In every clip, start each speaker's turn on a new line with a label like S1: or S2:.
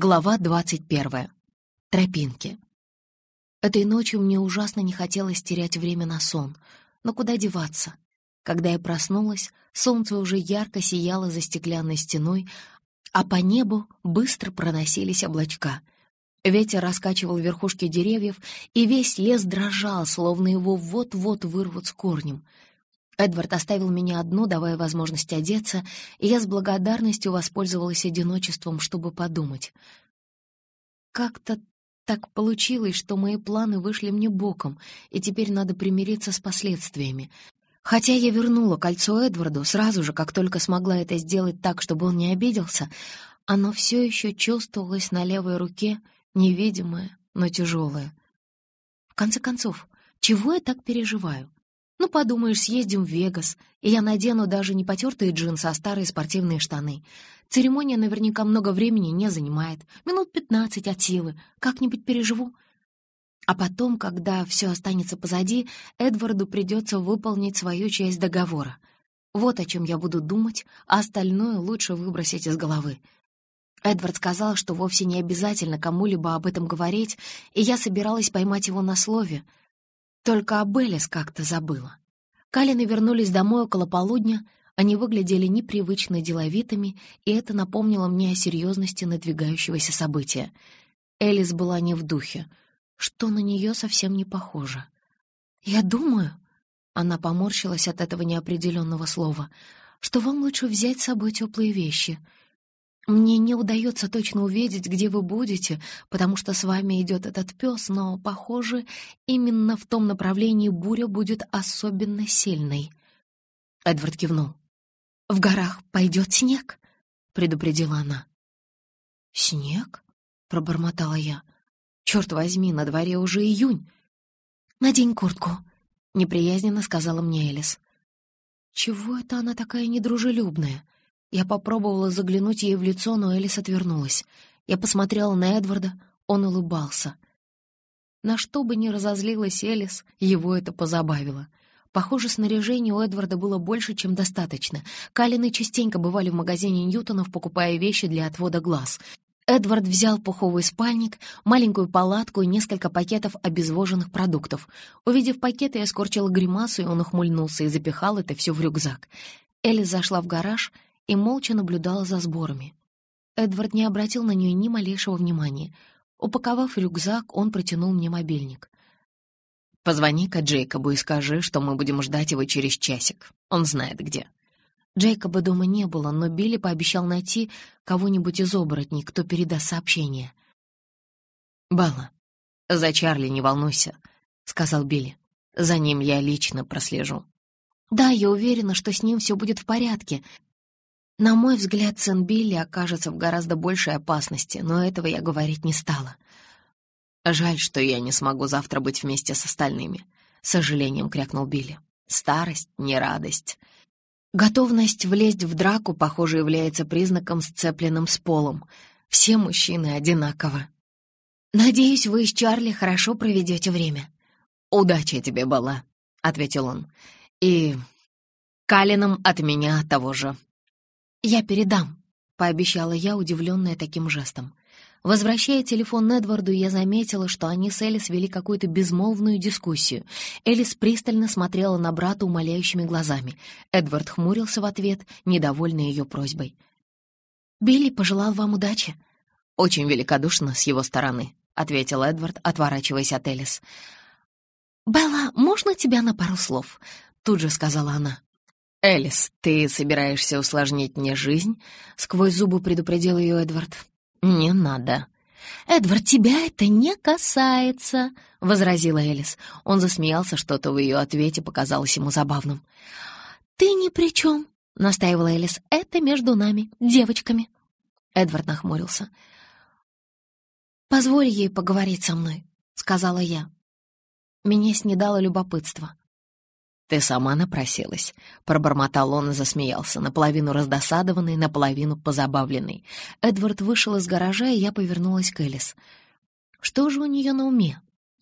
S1: Глава двадцать первая. Тропинки. Этой ночью мне ужасно не хотелось терять время на сон. Но куда деваться? Когда я проснулась, солнце уже ярко сияло за стеклянной стеной, а по небу быстро проносились облачка. Ветер раскачивал верхушки деревьев, и весь лес дрожал, словно его вот-вот вырвут с корнем — Эдвард оставил меня одну, давая возможность одеться, и я с благодарностью воспользовалась одиночеством, чтобы подумать. Как-то так получилось, что мои планы вышли мне боком, и теперь надо примириться с последствиями. Хотя я вернула кольцо Эдварду сразу же, как только смогла это сделать так, чтобы он не обиделся, оно все еще чувствовалось на левой руке, невидимое, но тяжелое. В конце концов, чего я так переживаю? Ну, подумаешь, съездим в Вегас, и я надену даже не потертые джинсы, а старые спортивные штаны. Церемония наверняка много времени не занимает. Минут пятнадцать от силы. Как-нибудь переживу. А потом, когда все останется позади, Эдварду придется выполнить свою часть договора. Вот о чем я буду думать, а остальное лучше выбросить из головы. Эдвард сказал, что вовсе не обязательно кому-либо об этом говорить, и я собиралась поймать его на слове — только об Элис как-то забыла. Калины вернулись домой около полудня, они выглядели непривычно деловитыми, и это напомнило мне о серьезности надвигающегося события. Элис была не в духе, что на нее совсем не похоже. «Я думаю...» — она поморщилась от этого неопределенного слова — что вам лучше взять с собой теплые вещи. Мне не удается точно увидеть, где вы будете, потому что с вами идет этот пес, но, похоже, именно в том направлении буря будет особенно сильной. Эдвард кивнул. «В горах пойдет снег», — предупредила она. «Снег?» — пробормотала я. «Черт возьми, на дворе уже июнь». «Надень куртку», — неприязненно сказала мне Элис. «Чего это она такая недружелюбная?» Я попробовала заглянуть ей в лицо, но Элис отвернулась. Я посмотрела на Эдварда, он улыбался. На что бы ни разозлилась Элис, его это позабавило. Похоже, снаряжения у Эдварда было больше, чем достаточно. Калины частенько бывали в магазине Ньютонов, покупая вещи для отвода глаз. Эдвард взял пуховый спальник, маленькую палатку и несколько пакетов обезвоженных продуктов. Увидев пакеты, я скорчила гримасу, и он ухмыльнулся и запихал это все в рюкзак. Элис зашла в гараж — и молча наблюдала за сборами. Эдвард не обратил на нее ни малейшего внимания. Упаковав рюкзак, он протянул мне мобильник. «Позвони-ка Джейкобу и скажи, что мы будем ждать его через часик. Он знает где». Джейкоба дома не было, но Билли пообещал найти кого-нибудь из оборотней, кто передаст сообщение. «Белла, за Чарли не волнуйся», — сказал Билли. «За ним я лично прослежу». «Да, я уверена, что с ним все будет в порядке», на мой взгляд, сын Билли окажется в гораздо большей опасности, но этого я говорить не стала. «Жаль, что я не смогу завтра быть вместе с остальными», — с сожалением крякнул Билли. «Старость — не радость». Готовность влезть в драку, похоже, является признаком, сцепленным с полом. Все мужчины одинаковы. «Надеюсь, вы с Чарли хорошо проведете время». «Удачи тебе, Бала», — ответил он. «И Калином от меня того же». «Я передам», — пообещала я, удивленная таким жестом. Возвращая телефон Эдварду, я заметила, что они с Элис вели какую-то безмолвную дискуссию. Элис пристально смотрела на брата умоляющими глазами. Эдвард хмурился в ответ, недовольный ее просьбой. «Билли пожелал вам удачи». «Очень великодушно с его стороны», — ответил Эдвард, отворачиваясь от Элис. «Белла, можно тебя на пару слов?» — тут же сказала она. «Элис, ты собираешься усложнить мне жизнь?» — сквозь зубы предупредил ее Эдвард. «Не надо». «Эдвард, тебя это не касается», — возразила Элис. Он засмеялся, что-то в ее ответе показалось ему забавным. «Ты ни при чем», — настаивала Элис. «Это между нами, девочками». Эдвард нахмурился. «Позволь ей поговорить со мной», — сказала я. Меня снедало любопытство. «Ты сама напросилась», — пробормотал он и засмеялся, наполовину раздосадованный, наполовину позабавленный. Эдвард вышел из гаража, и я повернулась к Элис. «Что же у нее на уме?»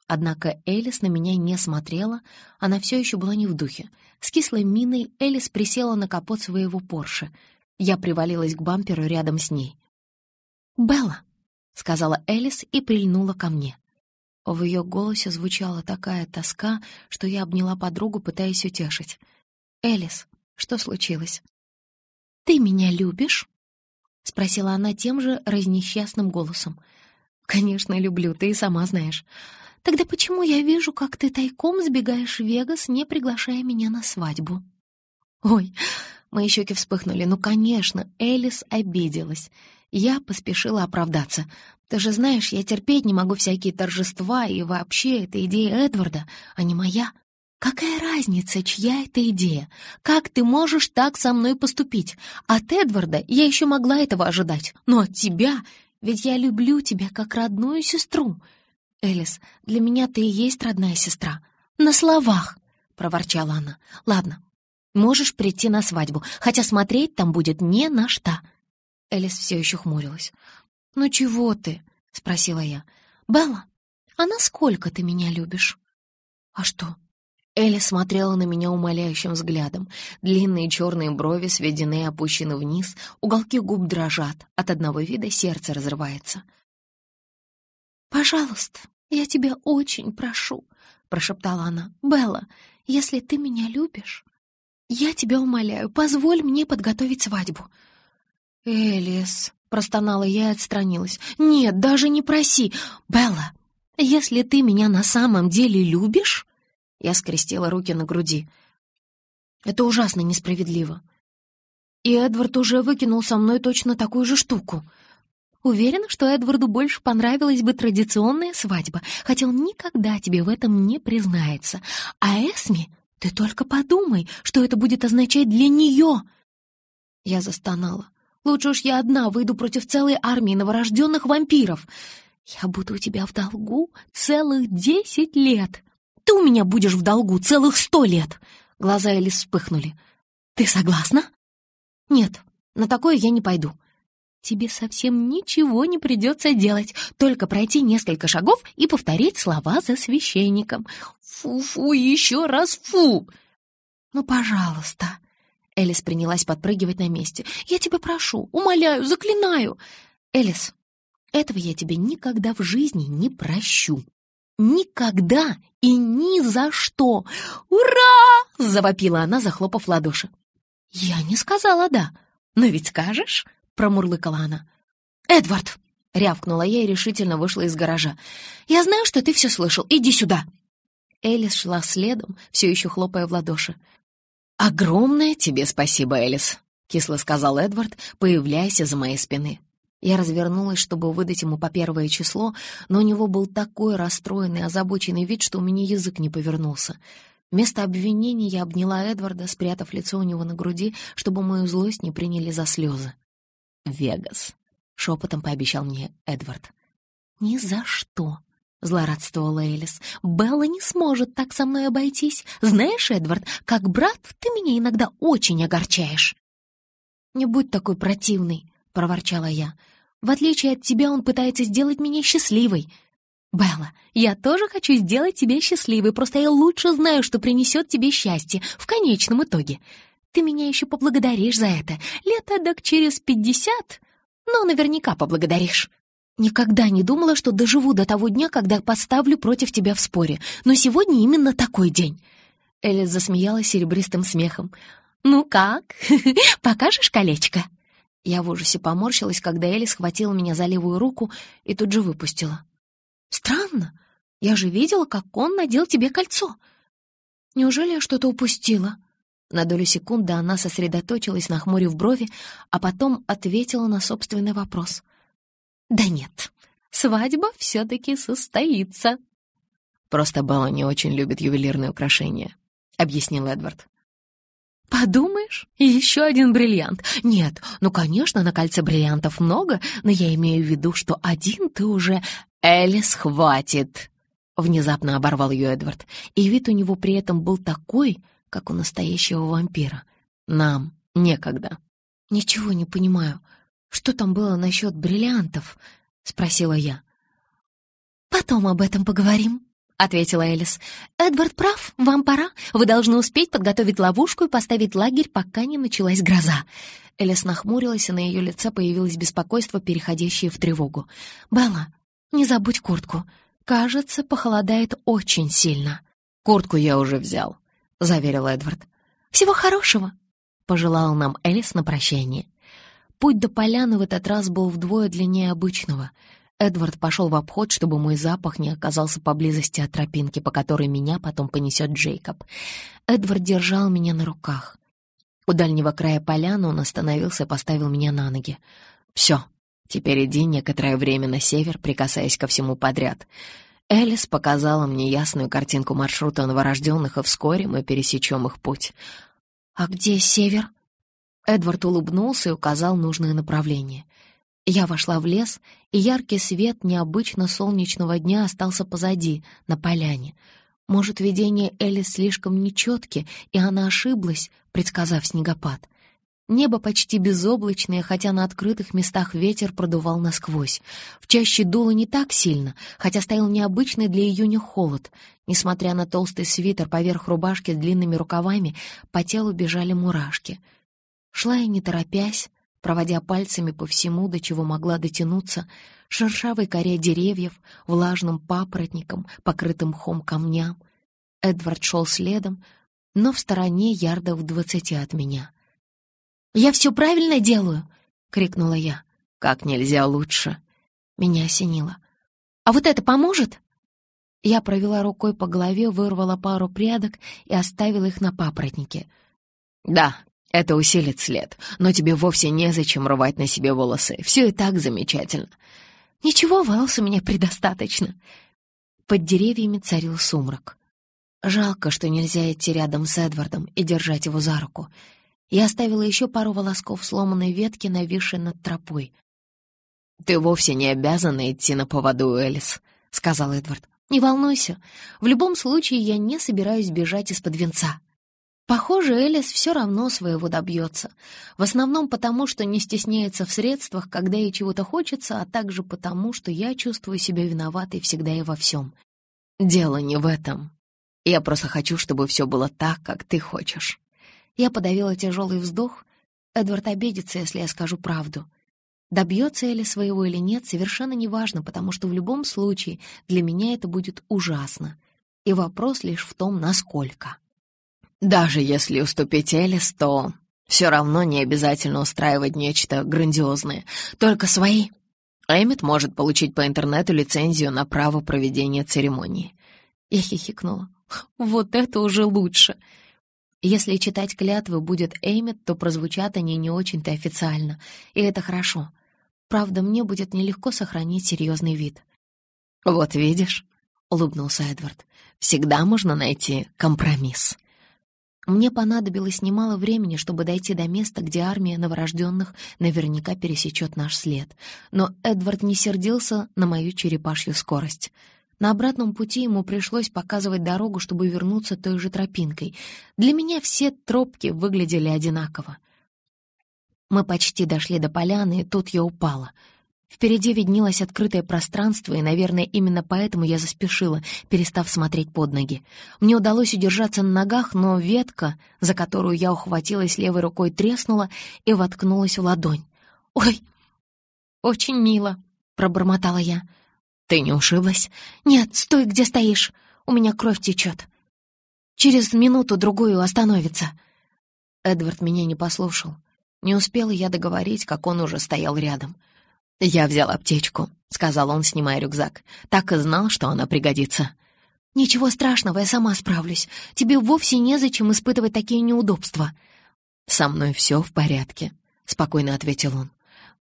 S1: Однако Элис на меня не смотрела, она все еще была не в духе. С кислой миной Элис присела на капот своего Порше. Я привалилась к бамперу рядом с ней. «Белла», — сказала Элис и прильнула ко мне. В ее голосе звучала такая тоска, что я обняла подругу, пытаясь утешить. «Элис, что случилось?» «Ты меня любишь?» — спросила она тем же разнесчастным голосом. «Конечно, люблю, ты и сама знаешь. Тогда почему я вижу, как ты тайком сбегаешь в Вегас, не приглашая меня на свадьбу?» «Ой!» — мои щеки вспыхнули. «Ну, конечно, Элис обиделась. Я поспешила оправдаться. Ты же знаешь, я терпеть не могу всякие торжества, и вообще это идея Эдварда, а не моя. Какая разница, чья это идея? Как ты можешь так со мной поступить? От Эдварда я еще могла этого ожидать, но от тебя... Ведь я люблю тебя как родную сестру. Элис, для меня ты и есть родная сестра. На словах, — проворчала она. Ладно, можешь прийти на свадьбу, хотя смотреть там будет не на что. Элис все еще хмурилась. «Ну чего ты?» — спросила я. «Белла, а насколько ты меня любишь?» «А что?» Элли смотрела на меня умоляющим взглядом. Длинные черные брови сведены и опущены вниз, уголки губ дрожат, от одного вида сердце разрывается. «Пожалуйста, я тебя очень прошу», — прошептала она. «Белла, если ты меня любишь, я тебя умоляю, позволь мне подготовить свадьбу». «Элис», — простонала я и отстранилась. «Нет, даже не проси. Белла, если ты меня на самом деле любишь...» Я скрестила руки на груди. «Это ужасно несправедливо. И Эдвард уже выкинул со мной точно такую же штуку. Уверена, что Эдварду больше понравилась бы традиционная свадьба, хотя он никогда тебе в этом не признается. А Эсми, ты только подумай, что это будет означать для нее!» Я застонала. Лучше уж я одна выйду против целой армии новорожденных вампиров. Я буду у тебя в долгу целых десять лет. Ты у меня будешь в долгу целых сто лет. Глаза Элис вспыхнули. Ты согласна? Нет, на такое я не пойду. Тебе совсем ничего не придется делать, только пройти несколько шагов и повторить слова за священником. Фу-фу, еще раз фу! Ну, пожалуйста, Элис принялась подпрыгивать на месте. «Я тебя прошу, умоляю, заклинаю!» «Элис, этого я тебе никогда в жизни не прощу!» «Никогда и ни за что! Ура!» — завопила она, захлопав ладоши. «Я не сказала «да», но ведь скажешь?» — промурлыкала она. «Эдвард!» — рявкнула я и решительно вышла из гаража. «Я знаю, что ты все слышал. Иди сюда!» Элис шла следом, все еще хлопая в ладоши. «Огромное тебе спасибо, Элис», — кисло сказал Эдвард, появляясь из-за моей спины. Я развернулась, чтобы выдать ему по первое число, но у него был такой расстроенный, озабоченный вид, что у меня язык не повернулся. Вместо обвинений я обняла Эдварда, спрятав лицо у него на груди, чтобы мою злость не приняли за слезы. «Вегас», — шепотом пообещал мне Эдвард. «Ни за что», — злорадствовала Элис. «Белла не сможет так со мной обойтись. Знаешь, Эдвард, как брат ты меня иногда очень огорчаешь». «Не будь такой противный», — проворчала я. «В отличие от тебя он пытается сделать меня счастливой». «Белла, я тоже хочу сделать тебя счастливой, просто я лучше знаю, что принесет тебе счастье в конечном итоге. Ты меня еще поблагодаришь за это. Лет эдак через пятьдесят, но наверняка поблагодаришь». Никогда не думала, что доживу до того дня, когда поставлю против тебя в споре. Но сегодня именно такой день». Элис засмеялась серебристым смехом. «Ну как? Покажешь колечко?» Я в ужасе поморщилась, когда Элли схватила меня за левую руку и тут же выпустила. «Странно. Я же видела, как он надел тебе кольцо. Неужели я что-то упустила?» На долю секунды она сосредоточилась, нахмурив брови, а потом ответила на собственный вопрос — да нет, свадьба все-таки состоится. Просто Белла не очень любит ювелирные украшения, объяснил Эдвард. «Подумаешь, еще один бриллиант. Нет, ну, конечно, на кольце бриллиантов много, но я имею в виду, что один ты уже... Элис, хватит!» Внезапно оборвал ее Эдвард, и вид у него при этом был такой, как у настоящего вампира. «Нам некогда». «Ничего не понимаю. «Что там было насчет бриллиантов?» — спросила я. «Потом об этом поговорим», — ответила Элис. «Эдвард прав, вам пора. Вы должны успеть подготовить ловушку и поставить лагерь, пока не началась гроза». Элис нахмурилась, и на ее лице появилось беспокойство, переходящее в тревогу. «Белла, не забудь куртку. Кажется, похолодает очень сильно».
S2: «Куртку я уже взял», — заверил Эдвард.
S1: «Всего хорошего», — пожелал нам Элис на прощание. Путь до поляны в этот раз был вдвое длиннее обычного — Эдвард пошел в обход, чтобы мой запах не оказался поблизости от тропинки, по которой меня потом понесет Джейкоб. Эдвард держал меня на руках. У дальнего края поляны он остановился и поставил меня на ноги. «Все, теперь иди некоторое время на север, прикасаясь ко всему подряд». Элис показала мне ясную картинку маршрута новорожденных, и вскоре мы пересечем их путь. «А где север?» Эдвард улыбнулся и указал нужное направление — я вошла в лес, и яркий свет необычно солнечного дня остался позади, на поляне. Может, видение Элли слишком нечетки, и она ошиблась, предсказав снегопад. Небо почти безоблачное, хотя на открытых местах ветер продувал насквозь. В чаще дуло не так сильно, хотя стоял необычный для июня холод. Несмотря на толстый свитер поверх рубашки с длинными рукавами, по телу бежали мурашки. Шла я не торопясь, проводя пальцами по всему, до чего могла дотянуться, шершавой коре деревьев, влажным папоротником, покрытым мхом камням. Эдвард шел следом, но в стороне ярдов двадцати от меня. «Я все правильно делаю!» — крикнула я. «Как нельзя лучше!» Меня осенило. «А вот это поможет?» Я провела рукой по голове, вырвала пару прядок и оставила их на папоротнике.
S2: «Да, это усилит след, но тебе вовсе незачем рвать на себе волосы. Все и так замечательно.
S1: Ничего, волос у меня предостаточно. Под деревьями царил сумрак. Жалко, что нельзя идти рядом с Эдвардом и держать его за руку. Я оставила еще пару волосков сломанной ветки, нависшей над тропой.
S2: «Ты вовсе не обязана идти на поводу, Элис», — сказал Эдвард.
S1: «Не волнуйся. В любом случае я не собираюсь бежать из-под венца». Похоже, Элис все равно своего добьется. В основном потому, что не стесняется в средствах, когда ей чего-то хочется, а также потому, что я чувствую себя виноватой всегда и во всем.
S2: Дело не в этом. Я просто хочу, чтобы все было так, как ты хочешь.
S1: Я подавила тяжелый вздох. Эдвард обидится, если я скажу правду. Добьется Элли своего или нет, совершенно неважно, потому что в любом случае для меня это будет ужасно. И вопрос лишь в том, насколько.
S2: Даже если уступить Элис, то все равно не обязательно устраивать нечто грандиозное, только свои. Эммет может получить по интернету лицензию на право проведения церемонии.
S1: Я хихикнула. Вот это уже лучше. Если читать клятвы будет Эммет, то прозвучат они не очень-то официально, и это хорошо. Правда, мне будет нелегко сохранить серьезный вид.
S2: «Вот видишь», — улыбнулся Эдвард, — «всегда можно найти компромисс».
S1: Мне понадобилось немало времени, чтобы дойти до места, где армия новорожденных наверняка пересечет наш след. Но Эдвард не сердился на мою черепашью скорость. На обратном пути ему пришлось показывать дорогу, чтобы вернуться той же тропинкой. Для меня все тропки выглядели одинаково. Мы почти дошли до поляны, и тут я упала — Впереди виднелось открытое пространство, и, наверное, именно поэтому я заспешила, перестав смотреть под ноги. Мне удалось удержаться на ногах, но ветка, за которую я ухватилась левой рукой, треснула и воткнулась в ладонь. «Ой, очень мило», — пробормотала я.
S2: «Ты не ушиблась?»
S1: «Нет, стой, где стоишь. У меня кровь течет. Через минуту-другую остановится». Эдвард меня не послушал. Не успела я договорить, как он уже стоял рядом.
S2: «Я взял аптечку», — сказал он, снимая рюкзак. «Так и знал, что она пригодится».
S1: «Ничего страшного, я сама справлюсь. Тебе вовсе незачем испытывать такие неудобства».
S2: «Со мной все в порядке», — спокойно ответил он.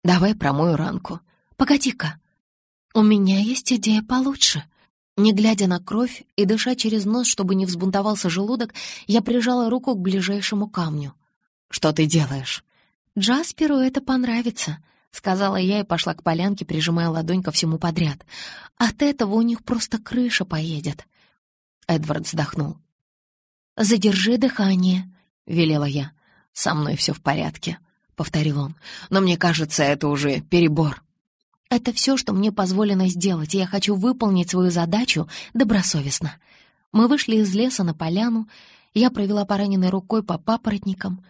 S2: «Давай промою ранку».
S1: «Погоди-ка, у меня есть идея получше». Не глядя на кровь и дыша через нос, чтобы не взбунтовался желудок, я прижала руку к ближайшему камню.
S2: «Что ты делаешь?»
S1: «Джасперу это понравится», — сказала я и пошла к полянке, прижимая ладонь ко всему подряд. «От этого у них просто крыша поедет».
S2: Эдвард вздохнул.
S1: «Задержи дыхание», — велела я.
S2: «Со мной все в порядке», — повторил он. «Но мне кажется, это уже перебор».
S1: Это все, что мне позволено сделать, и я хочу выполнить свою задачу добросовестно. Мы вышли из леса на поляну, я провела пораненной рукой по папоротникам.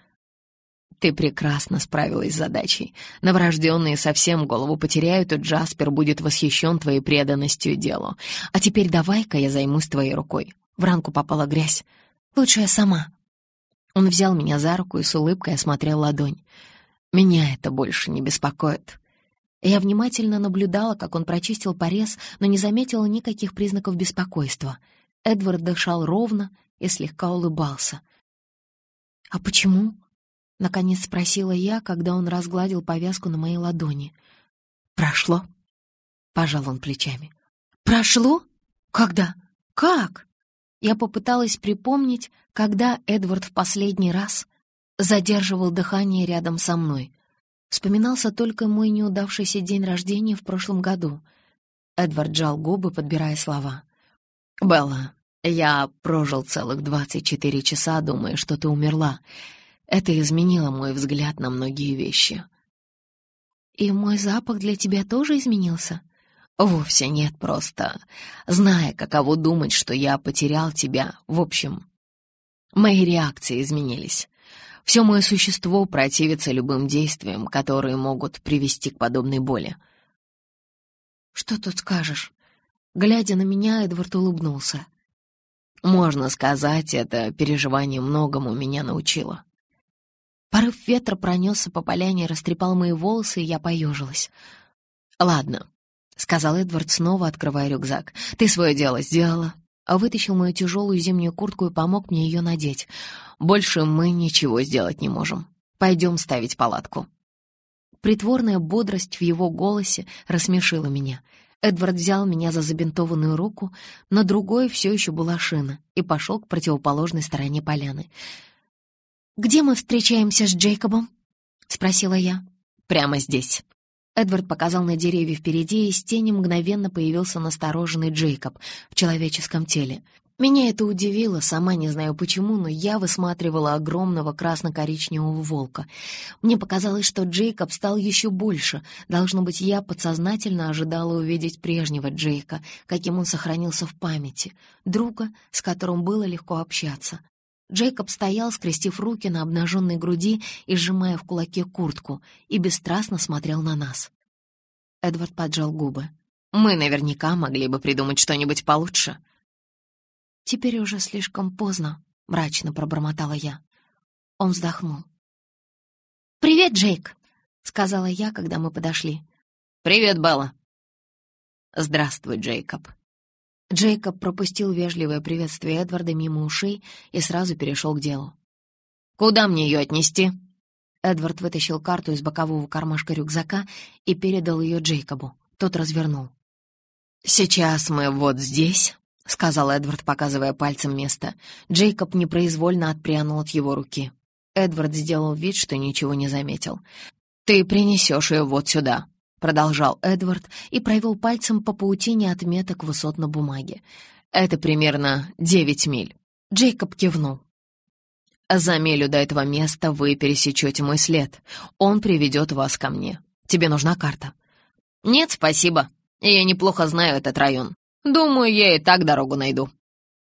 S2: Ты прекрасно справилась с задачей. Новорожденные совсем голову потеряют, и Джаспер будет восхищен твоей преданностью делу. А теперь давай-ка я займусь твоей рукой. В ранку попала грязь. Лучше я сама. Он взял меня за руку и с улыбкой осмотрел ладонь. Меня это больше не беспокоит. Я внимательно наблюдала, как он прочистил порез, но не заметила никаких признаков беспокойства. Эдвард дышал ровно и слегка улыбался. «А почему?» — наконец спросила я, когда он разгладил повязку на моей ладони. «Прошло?» — пожал он плечами. «Прошло? Когда? Как?» Я попыталась припомнить, когда Эдвард в последний раз задерживал дыхание рядом со мной. Вспоминался только мой неудавшийся день рождения в прошлом году. Эдвард жал губы, подбирая слова. «Белла, я прожил целых двадцать четыре часа, думая, что ты умерла. Это изменило мой взгляд на многие вещи».
S1: «И мой запах для тебя тоже изменился?»
S2: «Вовсе нет, просто зная, каково думать, что я потерял тебя. В общем, мои реакции изменились. Все мое существо противится любым действиям, которые могут привести к подобной боли.
S1: «Что тут скажешь?» Глядя на меня, Эдвард улыбнулся.
S2: «Можно сказать, это переживание многому меня научило».
S1: Порыв ветра пронесся по поляне, растрепал мои волосы, и я поежилась.
S2: «Ладно», — сказал Эдвард, снова открывая рюкзак. «Ты свое дело сделала а вытащил мою тяжелую зимнюю куртку и помог мне ее надеть. «Больше мы ничего сделать не можем. Пойдем ставить палатку».
S1: Притворная бодрость в его голосе рассмешила меня. Эдвард взял меня за забинтованную руку, на другой все еще была шина, и пошел к противоположной стороне поляны. «Где мы встречаемся с Джейкобом?» — спросила я.
S2: «Прямо здесь».
S1: Эдвард показал на деревья впереди, и из тени мгновенно появился настороженный Джейкоб в человеческом теле. Меня это удивило, сама не знаю почему, но я высматривала огромного красно-коричневого волка. Мне показалось, что Джейкоб стал еще больше. Должно быть, я подсознательно ожидала увидеть прежнего Джейка, каким он сохранился в памяти, друга, с которым было легко общаться. Джейкоб стоял, скрестив руки на обнаженной груди и сжимая в кулаке куртку, и бесстрастно смотрел на нас. Эдвард поджал губы.
S2: «Мы наверняка могли бы придумать что-нибудь получше».
S1: «Теперь уже слишком поздно», — мрачно пробормотала я. Он вздохнул. «Привет, Джейк», — сказала я, когда мы подошли.
S2: «Привет, Белла». «Здравствуй, Джейкоб»,
S1: Джейкоб пропустил вежливое приветствие Эдварда мимо ушей и сразу перешел к делу.
S2: «Куда мне ее отнести?»
S1: Эдвард вытащил карту из бокового кармашка рюкзака и передал ее Джейкобу. Тот развернул.
S2: «Сейчас мы вот здесь», — сказал Эдвард, показывая пальцем место. Джейкоб непроизвольно отпрянул от его руки. Эдвард сделал вид, что ничего не заметил. «Ты принесешь ее вот сюда», — продолжал Эдвард и провел пальцем по паутине отметок высот на бумаге. «Это примерно девять миль». Джейкоб кивнул. «За милю до этого места вы пересечете мой след. Он приведет вас ко мне. Тебе нужна карта?» «Нет, спасибо. Я неплохо знаю этот район. Думаю, я и так дорогу найду».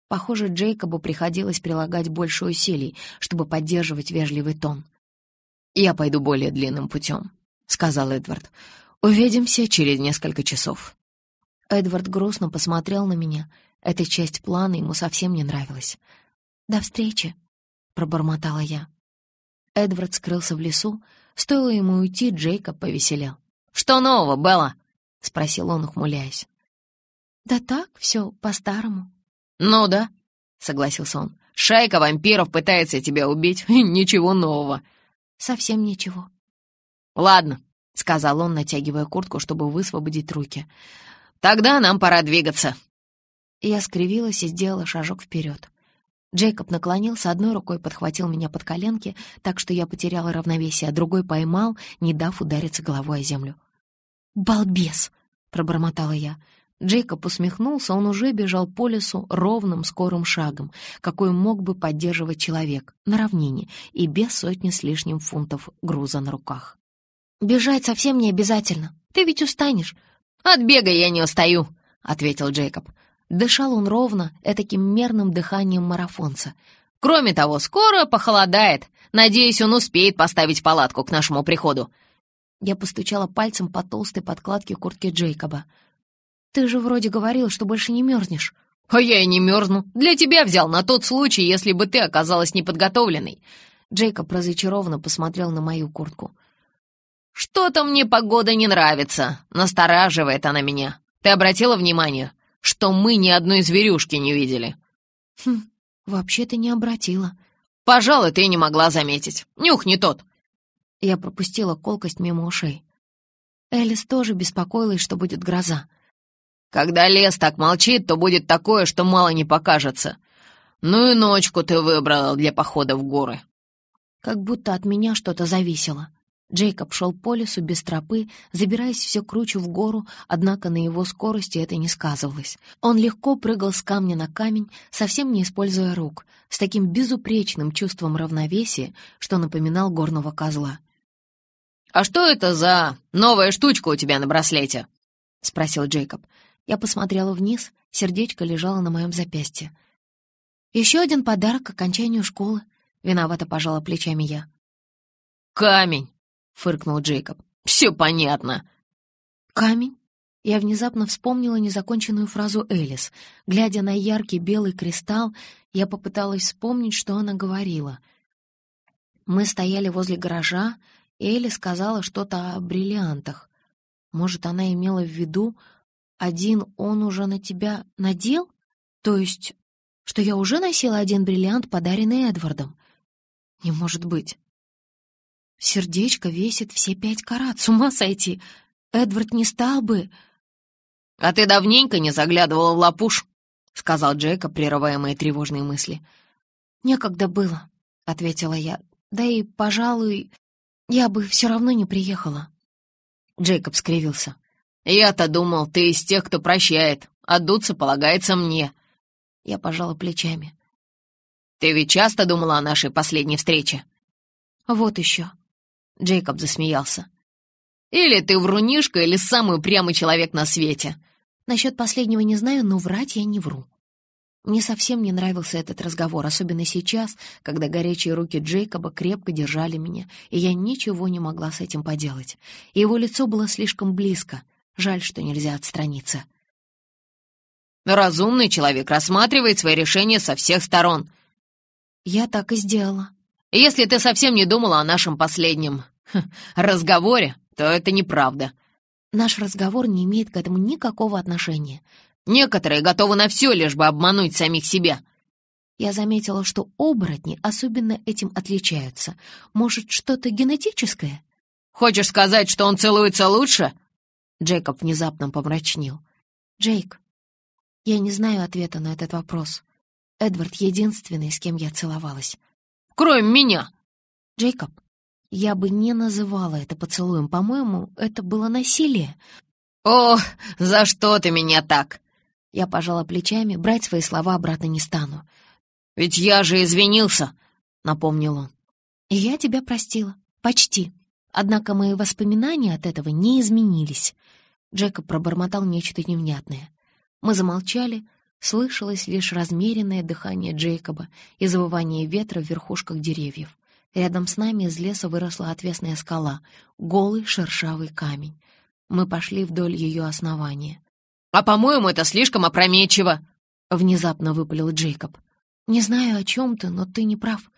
S1: Похоже, Джейкобу приходилось прилагать больше усилий, чтобы поддерживать вежливый тон.
S2: «Я пойду более длинным путем», — сказал Эдвард. Увидимся через несколько часов».
S1: Эдвард грустно посмотрел на меня. Эта часть плана ему совсем не нравилась. «До встречи», — пробормотала я. Эдвард скрылся в лесу. Стоило ему уйти, Джейкоб повеселел.
S2: «Что нового, Белла?»
S1: — спросил он, ухмыляясь. «Да так, все по-старому».
S2: «Ну да», — согласился он. «Шайка вампиров пытается тебя убить. Ничего нового».
S1: «Совсем ничего».
S2: «Ладно, — сказал он, натягивая куртку, чтобы высвободить руки. «Тогда нам пора двигаться».
S1: Я скривилась и сделала шажок вперед. Джейкоб наклонился, одной рукой подхватил меня под коленки, так что я потеряла равновесие, а другой поймал, не дав удариться головой о землю. «Балбес!» — пробормотала я. Джейкоб усмехнулся, он уже бежал по лесу ровным, скорым шагом, какой мог бы поддерживать человек, на равнине и без сотни с лишним фунтов груза на руках. «Бежать совсем не обязательно. Ты ведь устанешь.
S2: «От бега я не устаю», — ответил Джейкоб.
S1: Дышал он ровно, этаким мерным дыханием марафонца.
S2: «Кроме того, скоро похолодает. Надеюсь, он успеет поставить палатку к нашему приходу».
S1: Я постучала пальцем по толстой подкладке куртки Джейкоба. «Ты же вроде говорил, что больше не мерзнешь».
S2: «А я и не мерзну. Для тебя взял на тот случай, если бы ты оказалась неподготовленной».
S1: Джейкоб разочарованно посмотрел на мою куртку.
S2: «Что-то мне погода не нравится. Настораживает она меня. Ты обратила внимание, что мы ни одной зверюшки не видели?»
S1: «Хм, вообще-то не обратила».
S2: «Пожалуй, ты не могла заметить. Нюх не тот».
S1: Я пропустила колкость мимо ушей. Элис тоже беспокоилась, что будет гроза.
S2: «Когда лес так молчит, то будет такое, что мало не покажется. Ну и ночку ты выбрала для похода в горы».
S1: Как будто от меня что-то зависело. Джейкоб шел по лесу без тропы, забираясь все круче в гору, однако на его скорости это не сказывалось. Он легко прыгал с камня на камень, совсем не используя рук, с таким безупречным чувством равновесия, что напоминал горного козла.
S2: «А что это за новая штучка у тебя на браслете?» — спросил Джейкоб.
S1: Я посмотрела вниз, сердечко лежало на моем запястье. «Еще один подарок к окончанию школы», — виновато пожала плечами я.
S2: «Камень!» — фыркнул Джейкоб. «Все понятно».
S1: «Камень?» Я внезапно вспомнила незаконченную фразу Элис. Глядя на яркий белый кристалл, я попыталась вспомнить, что она говорила. Мы стояли возле гаража, и Элис сказала что-то о бриллиантах. Может, она имела в виду, один он уже на тебя надел? То есть, что я уже носила один бриллиант, подаренный Эдвардом? Не может быть. Сердечко весит все пять карат, с ума сойти. Эдвард не стал бы...
S2: — А ты давненько не заглядывала в лапуш, — сказал Джека, прерывая мои тревожные мысли.
S1: — Некогда было, — ответила я. Да и, пожалуй, я бы все равно не приехала.
S2: Джейкоб скривился. «Я-то думал, ты из тех, кто прощает. Отдуться полагается мне».
S1: Я пожала плечами.
S2: «Ты ведь часто думала о нашей последней встрече?»
S1: «Вот еще.
S2: Джейкоб засмеялся. «Или ты врунишка, или самый упрямый человек на свете».
S1: Насчет последнего не знаю, но врать я не вру. Мне совсем не нравился этот разговор, особенно сейчас, когда горячие руки Джейкоба крепко держали меня, и я ничего не могла с этим поделать. Его лицо было слишком близко. Жаль, что нельзя отстраниться.
S2: «Разумный человек рассматривает свои решения со всех сторон».
S1: «Я так и сделала»,
S2: если ты совсем не думала о нашем последнем разговоре, то это неправда.
S1: Наш разговор не имеет к этому никакого отношения.
S2: Некоторые готовы на все, лишь бы обмануть самих себя.
S1: Я заметила, что оборотни особенно этим отличаются. Может, что-то генетическое?
S2: Хочешь сказать, что он целуется лучше?
S1: Джейкоб внезапно помрачнел. Джейк, я не знаю ответа на этот вопрос. Эдвард единственный, с кем я целовалась
S2: кроме меня!»
S1: «Джейкоб, я бы не называла это поцелуем. По-моему, это было насилие».
S2: «О, за что ты меня так?»
S1: Я пожала плечами, брать свои слова обратно не стану.
S2: «Ведь я же извинился», — напомнил он.
S1: «И я тебя простила. Почти. Однако мои воспоминания от этого не изменились». Джекоб пробормотал нечто невнятное. Мы замолчали, Слышалось лишь размеренное дыхание Джейкоба и завывание ветра в верхушках деревьев. Рядом с нами из леса выросла отвесная скала, голый шершавый камень. Мы пошли вдоль ее основания.
S2: «А, по-моему, это слишком опрометчиво!» — внезапно выпалил Джейкоб.
S1: «Не знаю, о чем ты, но ты не прав».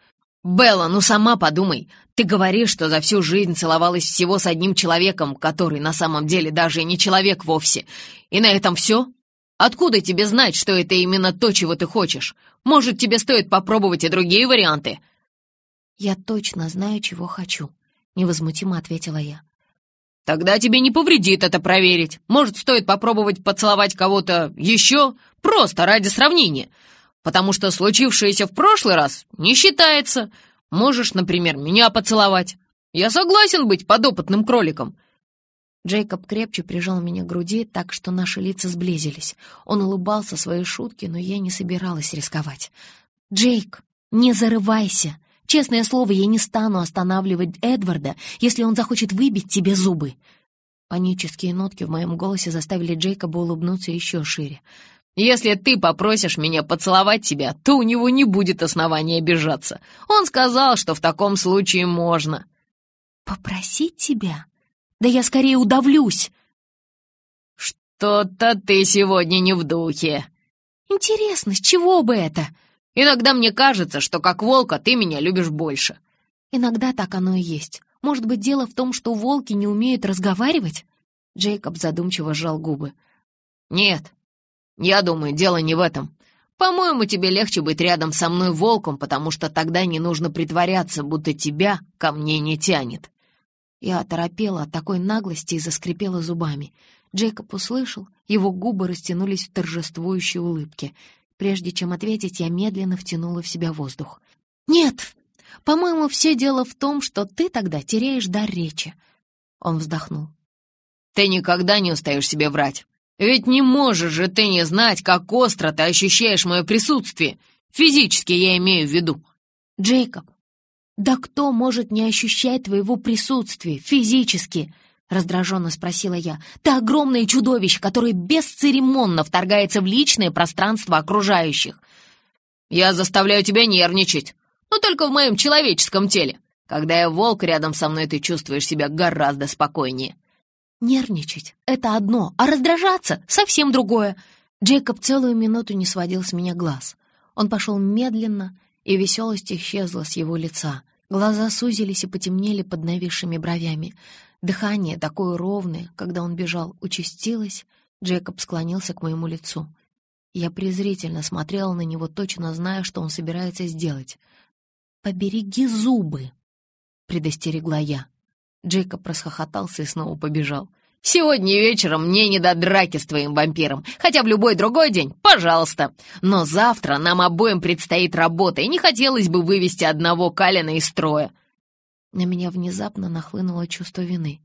S2: «Белла, ну сама подумай. Ты говоришь, что за всю жизнь целовалась всего с одним человеком, который на самом деле даже не человек вовсе. И на этом все?» Откуда тебе знать, что это именно то, чего ты хочешь? Может, тебе стоит попробовать и другие варианты?»
S1: «Я точно знаю, чего хочу», — невозмутимо ответила я.
S2: «Тогда тебе не повредит это проверить. Может, стоит попробовать поцеловать кого-то еще, просто ради сравнения. Потому что случившееся в прошлый раз не считается. Можешь, например, меня поцеловать. Я согласен быть подопытным кроликом.
S1: Джейкоб крепче прижал меня к груди, так что наши лица сблизились. Он улыбался своей шутке, но я не собиралась рисковать. «Джейк, не зарывайся! Честное слово, я не стану останавливать Эдварда, если он захочет выбить тебе зубы!» Панические нотки в моем голосе заставили Джейкоба улыбнуться еще шире.
S2: «Если ты попросишь меня поцеловать тебя, то у него не будет основания обижаться. Он сказал, что в таком случае можно».
S1: «Попросить тебя? Да я скорее удавлюсь!»
S2: «Что-то ты сегодня не в духе».
S1: «Интересно, с чего бы это?»
S2: «Иногда мне кажется, что как волка ты меня любишь больше».
S1: «Иногда так оно и есть. Может быть, дело в том, что волки не умеют разговаривать?» Джейкоб задумчиво сжал губы.
S2: «Нет, я думаю, дело не в этом. По-моему, тебе легче быть рядом со мной волком, потому что тогда не нужно притворяться, будто тебя ко мне не тянет».
S1: Я оторопела от такой наглости и заскрипела зубами. Джейкоб услышал, его губы растянулись в торжествующей улыбке. Прежде чем ответить, я медленно втянула в себя воздух. «Нет, по-моему, все дело в том, что ты тогда теряешь дар речи». Он вздохнул.
S2: «Ты никогда не устаешь себе врать. Ведь не можешь же ты не знать, как остро ты ощущаешь мое присутствие. Физически я имею в виду».
S1: «Джейкоб, да кто может не ощущать твоего присутствия физически?» — раздраженно спросила я. «Ты огромное чудовище, которое бесцеремонно вторгается в личное пространство окружающих».
S2: «Я заставляю тебя нервничать, но только в моем человеческом теле. Когда я волк рядом со мной, ты чувствуешь себя гораздо спокойнее».
S1: «Нервничать — это одно, а раздражаться — совсем другое». Джейкоб целую минуту не сводил с меня глаз. Он пошел медленно, и веселость исчезла с его лица. Глаза сузились и потемнели под нависшими бровями. Дыхание, такое ровное, когда он бежал, участилось. Джейкоб склонился к моему лицу. Я презрительно смотрела на него, точно зная, что он собирается сделать. «Побереги зубы!» — предостерегла я. Джейкоб расхохотался и снова побежал.
S2: Сегодня вечером мне не до драки с твоим вампиром, хотя в любой другой день, пожалуйста. Но завтра нам обоим предстоит работа, и не хотелось бы вывести одного Калина из строя».
S1: На меня внезапно нахлынуло чувство вины.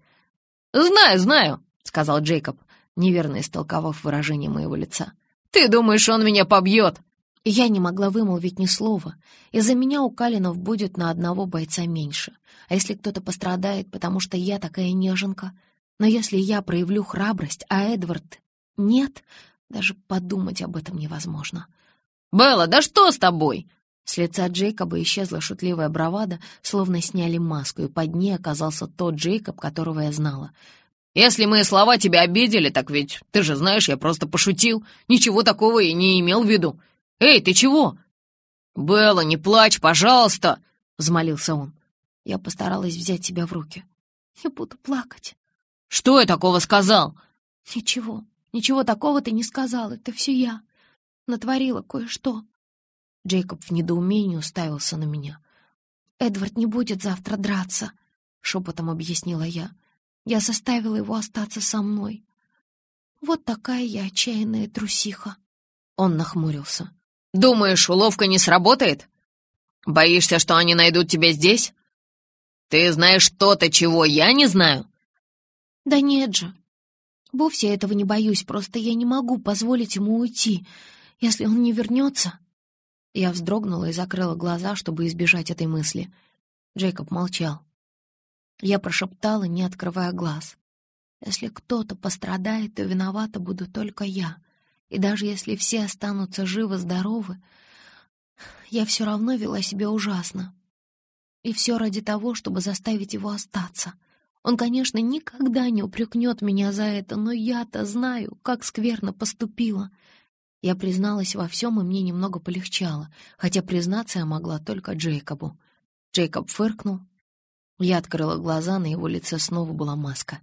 S2: «Знаю, знаю», — сказал Джейкоб, неверно истолковав выражение моего лица. «Ты думаешь, он меня побьет?»
S1: Я не могла вымолвить ни слова. Из-за меня у Калинов будет на одного бойца меньше. А если кто-то пострадает, потому что я такая неженка, но если я проявлю храбрость, а Эдвард нет, даже подумать об этом невозможно.
S2: «Белла, да что с тобой?»
S1: С лица Джейкоба исчезла шутливая бравада, словно сняли маску, и под ней оказался тот Джейкоб, которого я знала.
S2: «Если мои слова тебя обидели, так ведь, ты же знаешь, я просто пошутил. Ничего такого и не имел в виду. Эй, ты чего?» «Белла, не плачь, пожалуйста!» — взмолился он.
S1: Я постаралась взять себя в руки. «Не буду плакать»,
S2: что я такого сказал?»
S1: «Ничего, ничего такого ты не сказал, это все я. Натворила кое-что». Джейкоб в недоумении уставился на меня. «Эдвард не будет завтра драться», — шепотом объяснила я. «Я заставила его остаться со мной. Вот такая я отчаянная трусиха». Он нахмурился.
S2: «Думаешь, уловка не сработает? Боишься, что они найдут тебя здесь? Ты знаешь что-то, чего я не знаю?»
S1: «Да нет же. Вовсе этого не боюсь, просто я не могу позволить ему уйти, если он не вернется». Я вздрогнула и закрыла глаза, чтобы избежать этой мысли. Джейкоб молчал. Я прошептала, не открывая глаз. «Если кто-то пострадает, то виновата буду только я. И даже если все останутся живы-здоровы, я все равно вела себя ужасно. И все ради того, чтобы заставить его остаться». Он, конечно, никогда не упрекнет меня за это, но я-то знаю, как скверно поступила. Я призналась во всем, и мне немного полегчало, хотя признаться я могла только Джейкобу. Джейкоб фыркнул. Я открыла глаза, на его лице снова была маска.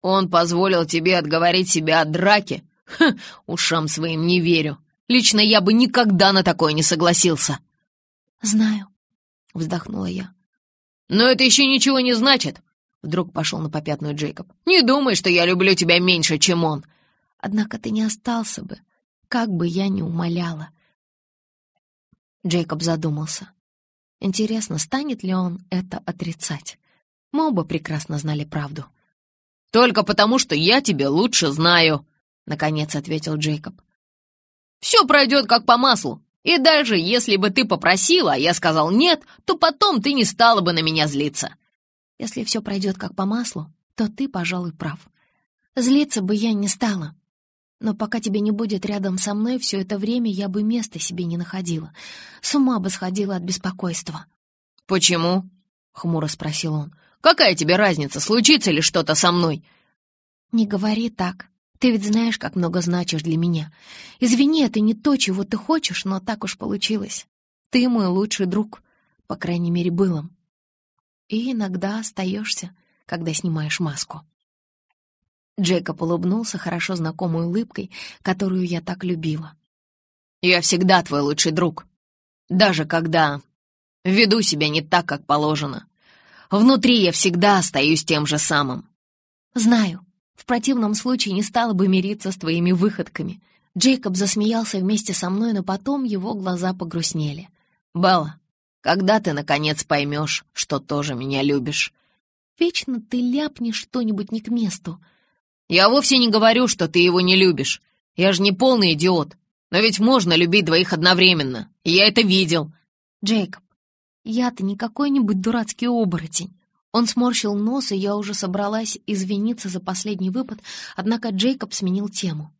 S2: «Он позволил тебе отговорить себя от драки? Ха, ушам своим не верю. Лично я бы никогда на такое не согласился».
S1: «Знаю», — вздохнула я.
S2: «Но это еще ничего не значит!» Вдруг пошел на попятную Джейкоб. «Не думай, что я люблю тебя меньше, чем он!»
S1: «Однако ты не остался бы, как бы я ни умоляла!» Джейкоб задумался. Интересно, станет ли он это отрицать? Мы оба прекрасно знали правду.
S2: «Только потому, что я тебя лучше знаю», — наконец ответил Джейкоб. «Все пройдет как по маслу. И даже если бы ты попросила, а я сказал нет, то потом ты не стала бы на меня злиться.
S1: Если все пройдет как по маслу, то ты, пожалуй, прав. Злиться бы я не стала. Но пока тебя не будет рядом со мной, все это время я бы места себе не находила. С ума бы сходила от беспокойства.
S2: «Почему?» — хмуро спросил он. «Какая тебе разница, случится ли что-то со мной?»
S1: «Не говори так. Ты ведь знаешь, как много значишь для меня. Извини, это не то, чего ты хочешь, но так уж получилось. Ты мой лучший друг, по крайней мере, был им. И иногда остаешься, когда снимаешь маску». Джейкоб улыбнулся хорошо знакомой улыбкой, которую я так любила.
S2: «Я всегда твой лучший друг, даже когда веду себя не так, как положено. Внутри я всегда остаюсь тем же самым».
S1: «Знаю. В противном случае не стала бы мириться с твоими выходками». Джейкоб засмеялся вместе со мной, но потом его глаза погрустнели.
S2: «Белла, когда ты, наконец, поймешь, что тоже меня любишь?»
S1: «Вечно ты ляпнешь что-нибудь не к месту»,
S2: я вовсе не говорю, что ты его не любишь. Я же не полный идиот. Но ведь можно любить двоих одновременно. Я это видел.
S1: Джейкоб, я-то не какой-нибудь дурацкий оборотень. Он сморщил нос, и я уже собралась извиниться за последний выпад, однако Джейкоб сменил тему.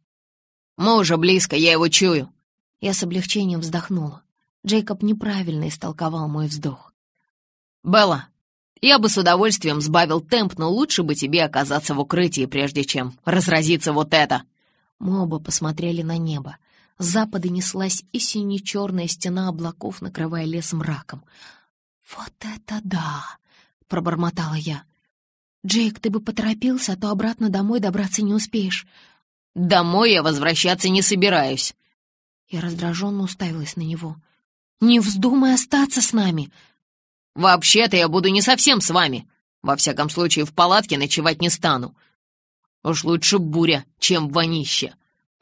S2: «Мы уже близко, я его чую».
S1: Я с облегчением вздохнула. Джейкоб неправильно истолковал мой вздох.
S2: «Белла, я бы с удовольствием сбавил темп, но лучше бы тебе оказаться в укрытии, прежде чем разразиться вот это».
S1: Мы оба посмотрели на небо. С запада неслась и сине-черная стена облаков, накрывая лес мраком. «Вот это да!» — пробормотала я. «Джейк, ты бы поторопился, а то обратно домой добраться не успеешь».
S2: «Домой я возвращаться не собираюсь».
S1: Я раздраженно уставилась на него. «Не вздумай остаться с нами!»
S2: «Вообще-то я буду не совсем с вами. Во всяком случае, в палатке ночевать не стану. Уж лучше буря, чем вонище.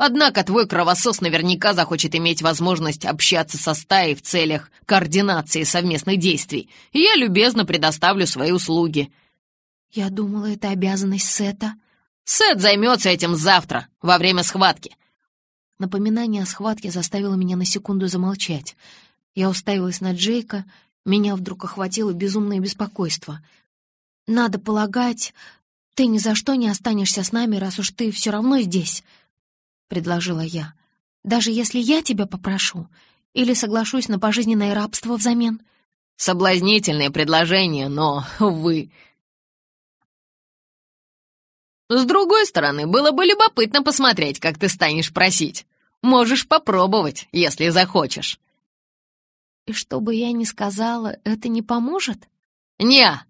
S2: Однако твой кровосос наверняка захочет иметь возможность общаться со стаей в целях координации совместных действий, и я любезно предоставлю свои услуги».
S1: «Я думала, это обязанность Сета».
S2: «Сет займется этим завтра, во время схватки».
S1: Напоминание о схватке заставило меня на секунду замолчать. Я уставилась на Джейка меня вдруг охватило безумное беспокойство. «Надо полагать, ты ни за что не останешься с нами, раз уж ты все равно здесь», — предложила я. «Даже если я тебя попрошу или соглашусь на пожизненное рабство взамен».
S2: «Соблазнительное предложение, но, увы...» «С другой стороны, было бы любопытно посмотреть, как ты станешь просить. Можешь попробовать, если захочешь».
S1: И что бы я ни сказала, это не поможет?
S2: Не,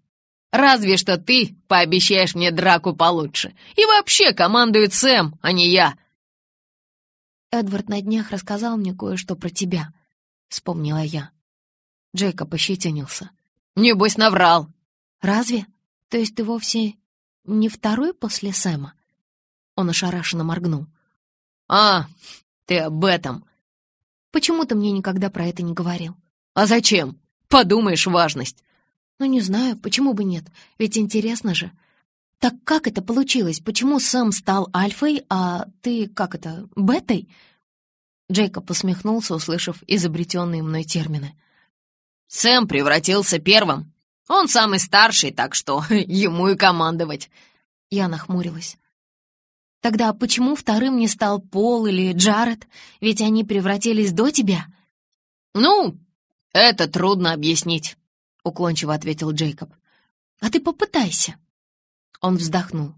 S2: разве что ты пообещаешь мне драку получше. И вообще командует Сэм, а не я.
S1: Эдвард на днях рассказал мне кое-что про тебя, вспомнила я. Джейкоб ощетинился.
S2: Небось, наврал.
S1: Разве? То есть ты вовсе не второй после Сэма? Он ошарашенно моргнул.
S2: «А, ты об этом!»
S1: «Почему ты мне никогда про это не говорил?»
S2: «А зачем? Подумаешь, важность!»
S1: «Ну, не знаю, почему бы нет, ведь интересно же. Так как это получилось? Почему Сэм стал альфой, а ты, как это, бетой?» Джейкоб усмехнулся, услышав изобретенные мной термины.
S2: «Сэм превратился первым. Он самый старший, так что ему и командовать».
S1: Я нахмурилась. «Тогда почему вторым не стал Пол или Джаред? Ведь они превратились до тебя?»
S2: «Ну, «Это трудно объяснить», — уклончиво ответил Джейкоб.
S1: «А ты попытайся». Он вздохнул.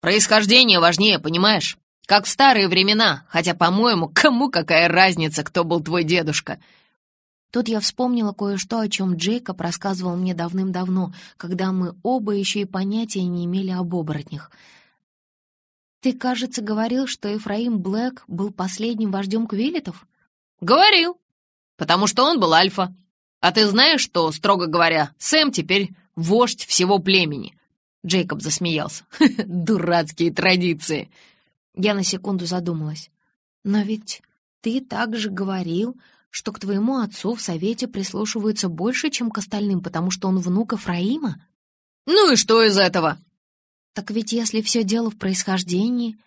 S2: «Происхождение важнее, понимаешь? Как в старые времена, хотя, по-моему, кому какая разница, кто был твой дедушка?»
S1: Тут я вспомнила кое-что, о чем Джейкоб рассказывал мне давным-давно, когда мы оба еще и понятия не имели об оборотнях. «Ты, кажется, говорил, что Ефраим Блэк был последним вождем квелетов?»
S2: «Говорил», потому что он был альфа. А ты знаешь, что, строго говоря, Сэм теперь вождь всего племени?» Джейкоб засмеялся. «Дурацкие традиции!»
S1: Я на секунду задумалась. «Но ведь ты также говорил, что к твоему отцу в совете прислушиваются больше, чем к остальным, потому что он внук Ефраима?»
S2: «Ну и что из этого?»
S1: «Так ведь если все дело в происхождении,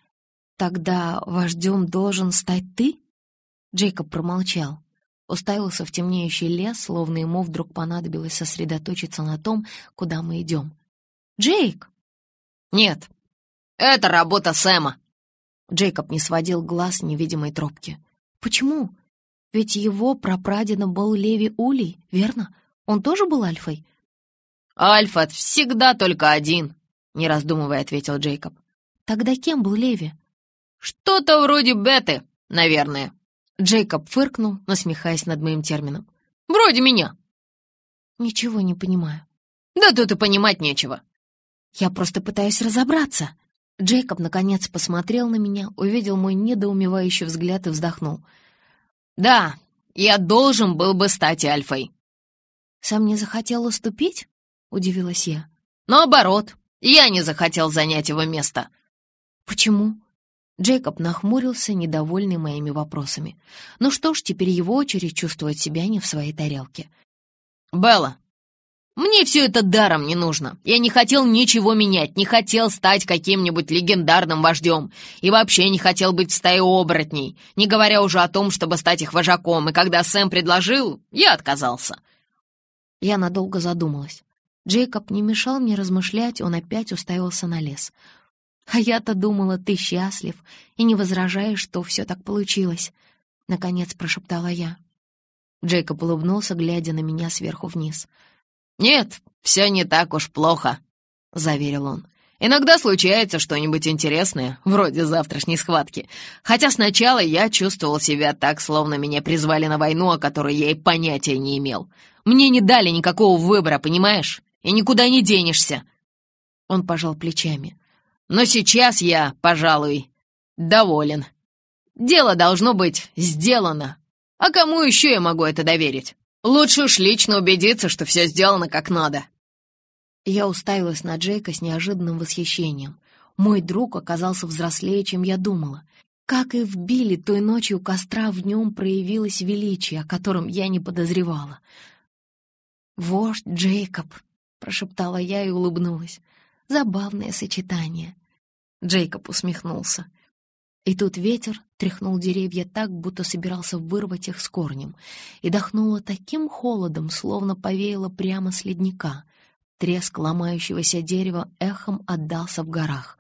S1: тогда вождем должен стать ты?» Джейкоб промолчал уставился в темнеющий лес, словно ему вдруг понадобилось сосредоточиться на том, куда мы идем. Джейк!»
S2: «Нет, это работа Сэма!»
S1: Джейкоб не сводил глаз невидимой тропки. «Почему? Ведь его прапрадедом был Леви Улей, верно? Он тоже был альфой?»
S2: «Альфа всегда только один», — не раздумывая ответил Джейкоб.
S1: «Тогда кем был Леви?»
S2: «Что-то вроде беты, наверное».
S1: Джейкоб фыркнул, насмехаясь над моим термином.
S2: «Вроде меня».
S1: «Ничего не понимаю».
S2: «Да тут и понимать нечего».
S1: «Я просто пытаюсь разобраться». Джейкоб наконец посмотрел на меня, увидел мой недоумевающий взгляд и вздохнул.
S2: «Да, я должен был бы стать альфой».
S1: «Сам не захотел уступить?» — удивилась я.
S2: «Наоборот, я не захотел занять его место».
S1: «Почему?» Джейкоб нахмурился, недовольный моими вопросами. Ну что ж, теперь его очередь чувствовать себя не в своей тарелке.
S2: «Белла, мне все это даром не нужно. Я не хотел ничего менять, не хотел стать каким-нибудь легендарным вождем. И вообще не хотел быть в стае оборотней, не говоря уже о том, чтобы стать их вожаком. И когда Сэм предложил, я отказался».
S1: Я надолго задумалась. Джейкоб не мешал мне размышлять, он опять уставился на лес. А я-то думала, ты счастлив и не возражаешь, что все так получилось. Наконец прошептала я. Джейкоб улыбнулся, глядя на меня сверху вниз.
S2: «Нет, все не так уж плохо», — заверил он. «Иногда случается что-нибудь интересное, вроде завтрашней схватки. Хотя сначала я чувствовал себя так, словно меня призвали на войну, о которой я и понятия не имел. Мне не дали никакого выбора, понимаешь? И никуда не денешься».
S1: Он пожал плечами.
S2: Но сейчас я, пожалуй, доволен. Дело должно быть сделано. А кому еще я могу это доверить? Лучше уж лично убедиться, что все сделано как надо.
S1: Я уставилась на Джейка с неожиданным восхищением. Мой друг оказался взрослее, чем я думала. Как и в Билли, той ночью у костра в нем проявилось величие, о котором я не подозревала. «Вождь Джейкоб», — прошептала я и улыбнулась. Забавное сочетание. Джейкоб усмехнулся. И тут ветер тряхнул деревья так, будто собирался вырвать их с корнем, и дохнуло таким холодом, словно повеяло прямо с ледника. Треск ломающегося дерева эхом отдался в горах.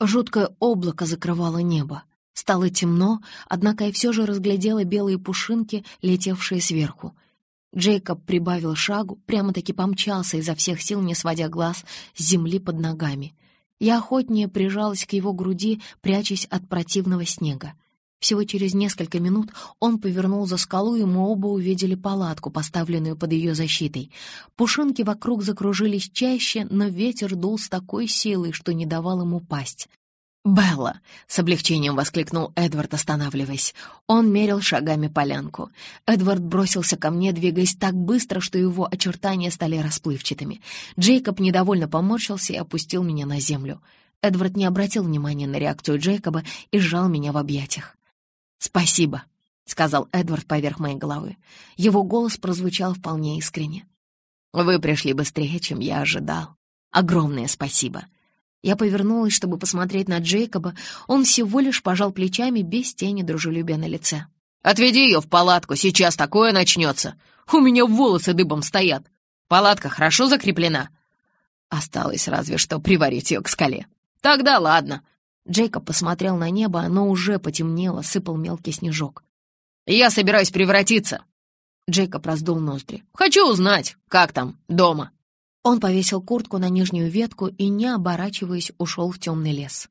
S1: Жуткое облако закрывало небо. Стало темно, однако я все же разглядела белые пушинки, летевшие сверху. Джейкоб прибавил шагу, прямо-таки помчался изо всех сил, не сводя глаз с земли под ногами. Я охотнее прижалась к его груди, прячась от противного снега. Всего через несколько минут он повернул за скалу, и мы оба увидели палатку, поставленную под ее защитой. Пушинки вокруг закружились чаще, но ветер дул с такой силой, что не давал ему упасть.
S2: «Белла!» — с облегчением воскликнул Эдвард, останавливаясь. Он мерил шагами полянку. Эдвард бросился ко мне, двигаясь так быстро, что его очертания стали расплывчатыми. Джейкоб недовольно поморщился и опустил меня на землю. Эдвард не обратил внимания на реакцию Джейкоба и сжал меня в объятиях. «Спасибо», — сказал Эдвард поверх моей головы. Его голос прозвучал вполне искренне. «Вы пришли быстрее, чем я ожидал. Огромное спасибо. Я повернулась, чтобы посмотреть на Джейкоба. Он всего лишь пожал плечами без тени дружелюбия на лице. «Отведи ее в палатку, сейчас такое начнется. У меня волосы дыбом стоят. Палатка хорошо закреплена?» Осталось разве что приварить ее к скале. «Тогда ладно». Джейкоб посмотрел на небо, оно уже потемнело, сыпал мелкий снежок. «Я собираюсь превратиться». Джейкоб раздул ноздри. «Хочу узнать, как там, дома». Он повесил куртку на нижнюю ветку и, не оборачиваясь, ушел в темный лес.